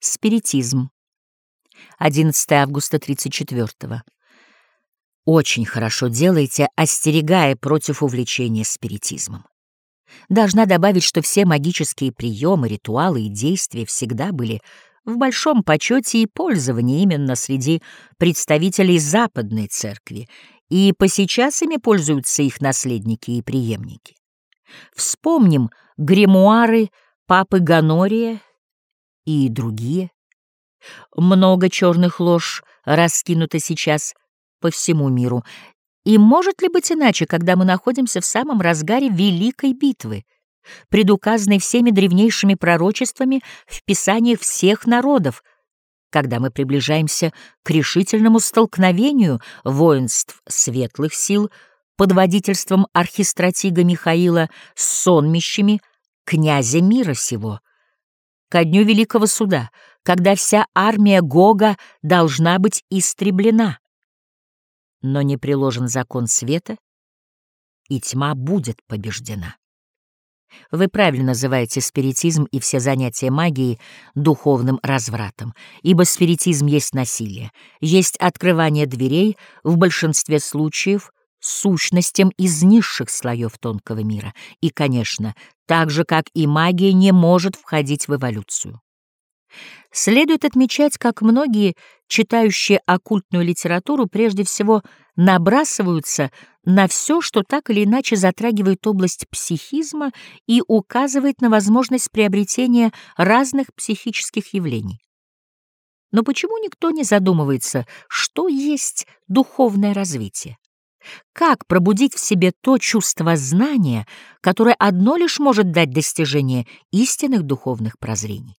Спиритизм. 11 августа 34 -го. Очень хорошо делаете, остерегая против увлечения спиритизмом. Должна добавить, что все магические приемы, ритуалы и действия всегда были в большом почете и пользовании именно среди представителей Западной Церкви, и по сейчас ими пользуются их наследники и преемники. Вспомним гримуары папы Ганория и другие. Много черных лож раскинуто сейчас по всему миру. И может ли быть иначе, когда мы находимся в самом разгаре великой битвы, предуказанной всеми древнейшими пророчествами в писаниях всех народов, когда мы приближаемся к решительному столкновению воинств светлых сил под водительством архистратига Михаила с сонмищами князя мира сего, ко дню Великого Суда, когда вся армия Гога должна быть истреблена. Но не приложен закон света, и тьма будет побеждена. Вы правильно называете спиритизм и все занятия магией духовным развратом, ибо спиритизм есть насилие, есть открывание дверей в большинстве случаев сущностям из низших слоев тонкого мира, и, конечно, так же, как и магия, не может входить в эволюцию. Следует отмечать, как многие, читающие оккультную литературу, прежде всего набрасываются на все, что так или иначе затрагивает область психизма и указывает на возможность приобретения разных психических явлений. Но почему никто не задумывается, что есть духовное развитие? Как пробудить в себе то чувство знания, которое одно лишь может дать достижение истинных духовных прозрений?